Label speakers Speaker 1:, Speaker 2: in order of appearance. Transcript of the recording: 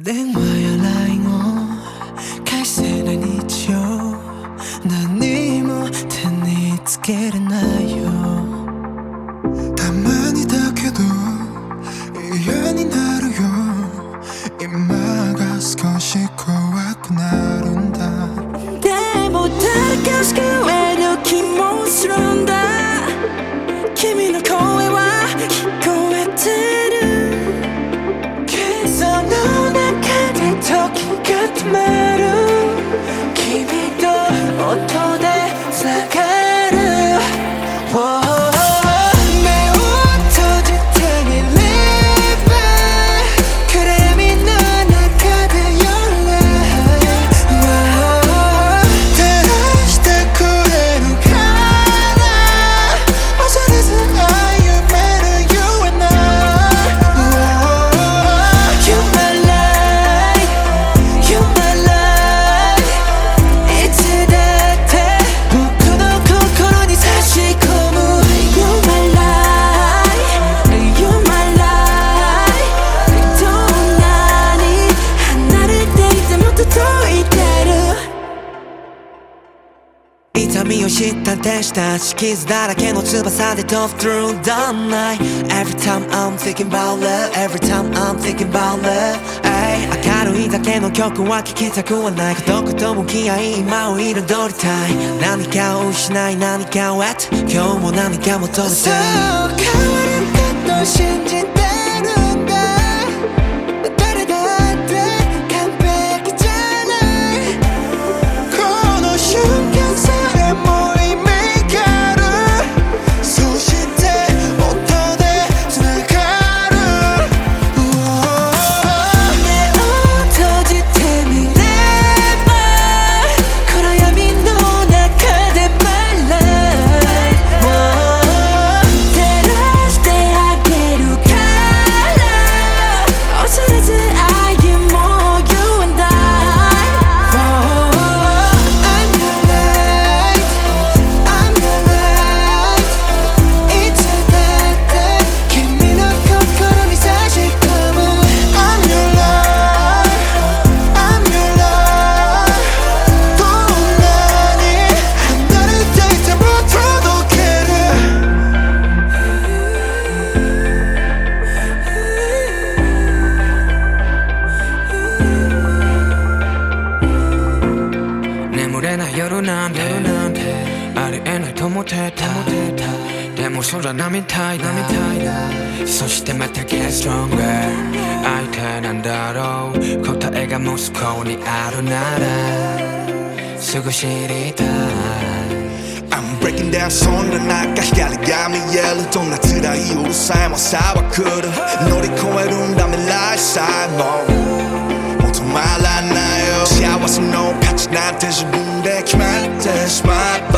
Speaker 1: 電話や LINE を返せない日曜何も手につけれないよ。
Speaker 2: たまにだけど
Speaker 1: 時が痛みを知った天使たし傷だらけの翼で飛ぶ through the night Every time I'm thinking about love Every time I'm thinking about love ay 明るいだけの曲は聴きたくはない孤独と向き合い今を彩りたい何かを失い何かを得て今日も何か求めてそう変わる
Speaker 3: りえないと思ってた。でも空並みたいなそしてまた get stronger 相手なんだろう。答えがモスコにあるなら。すぐ知りたい。
Speaker 2: I'm breaking down そんな中光が見える。どんな辛い夜さえもさは来る。乗り越えるんだ未来さえも。もう止まらないよ。幸せの価値なんて自分で決まってしまえば